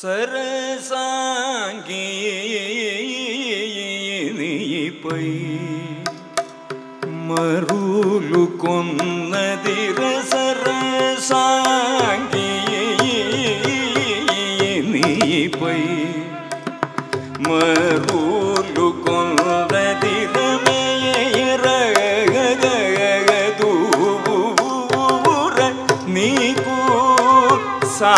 സർസാംഗീനിപ്പൈ മറുലു കൊന്നതിര സർസാംഗീനിപ്പൈ മറുലു കൊന്നതിര നീ കൂ സാ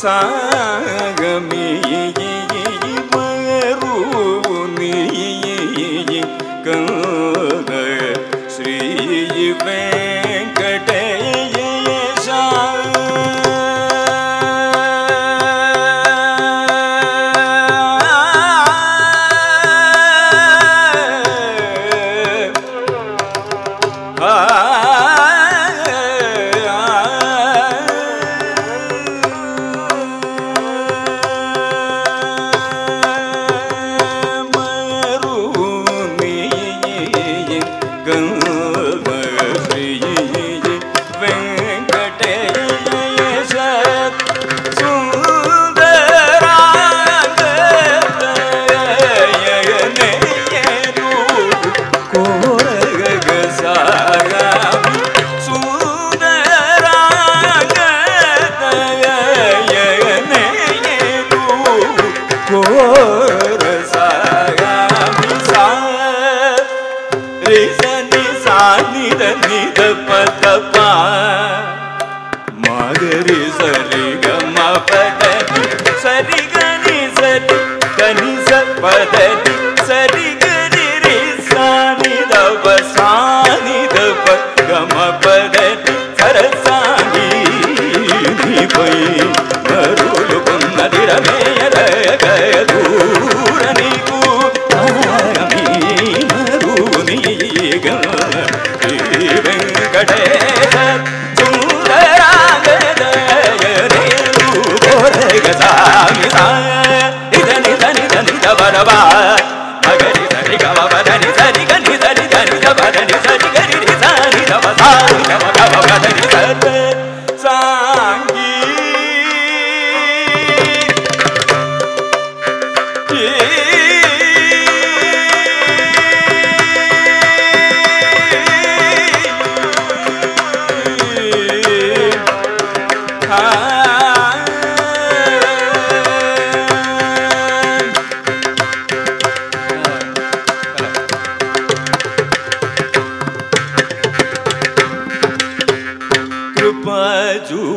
sun ರಿ ಸರಿ ಗಮ ಪರಿ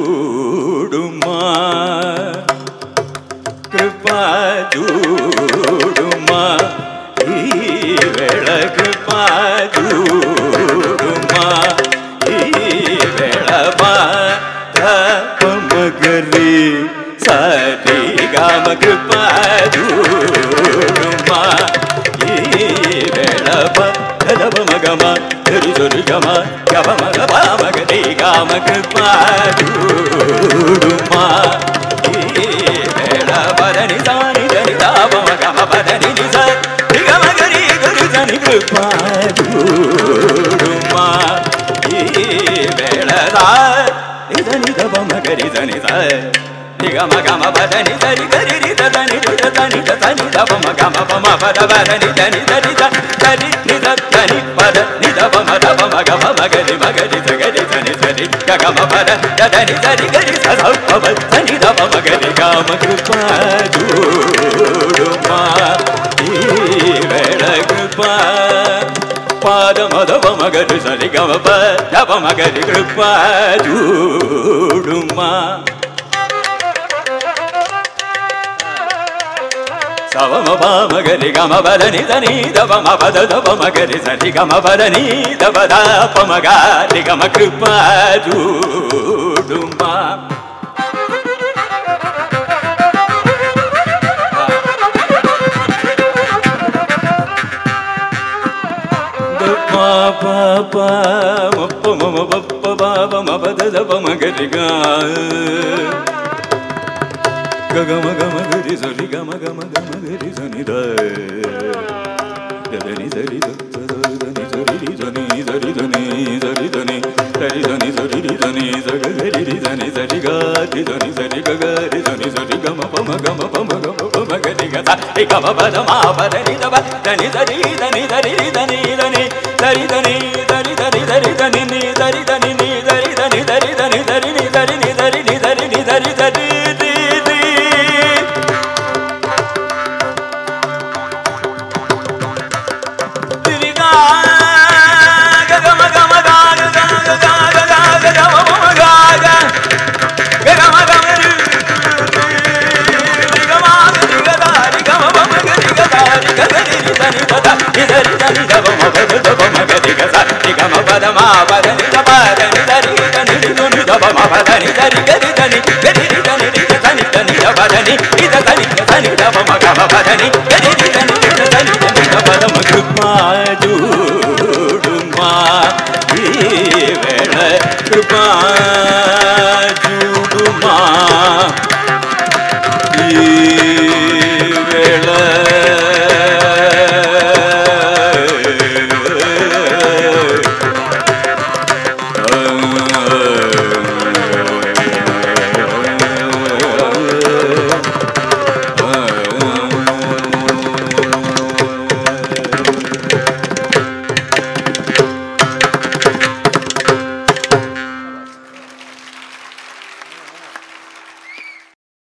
కృపజూడుమా కృపజూడుమా ఈ వేళ కృపజూడుమా ఈ వేళ మగరి సరి గమ కృపజూడుమా గురు జని కృపజూడుమా ఈ వేళ దా గమ నిజ బమ గరి జని స నిగమ గమ పదని సరి గరి రి దని రి దని దని దమ గమ పమ పద పదని దని దని దని నిజ దని పద నిజ బమ దమ గమ మమ గరి మగరి సగరి సని సరి గమ పద దని సరి గరి స పవ సని దమ మగరి గమ కృపా చూడుమా మగరి సరి గమ ప మగరి కృప చూడుమా. సవమ పామ గరి గమ బదని దని దవమ పద దవ మగరి సరి గమ బదని దవ దాప మగారి గమ కృప చూ రిగా గగమ గమ గరి సరి గమ గమ గమ గరి సని ద గదని సరి దని సరి దని సరి దని సరి దని సరి దని సరి దని సగ గరి రి దని సరి గా రి దని సరి గ గ రి దని సరి గమ పమ గమ పమ గమ పమ గరి గ ద రి గమ పద మా పద ని ద బ దని సరి దని సరి రి దని దని Hey, hey, hey. రి గ స రిగమ పద మా పద ని ద పద ని దరి దని రి దుని దవ మ పద ని దరి గరి దని గరి రి దని రి గ దని దని ద పద ని రి ద దని గ దని దవ మ గమ పద ని గరి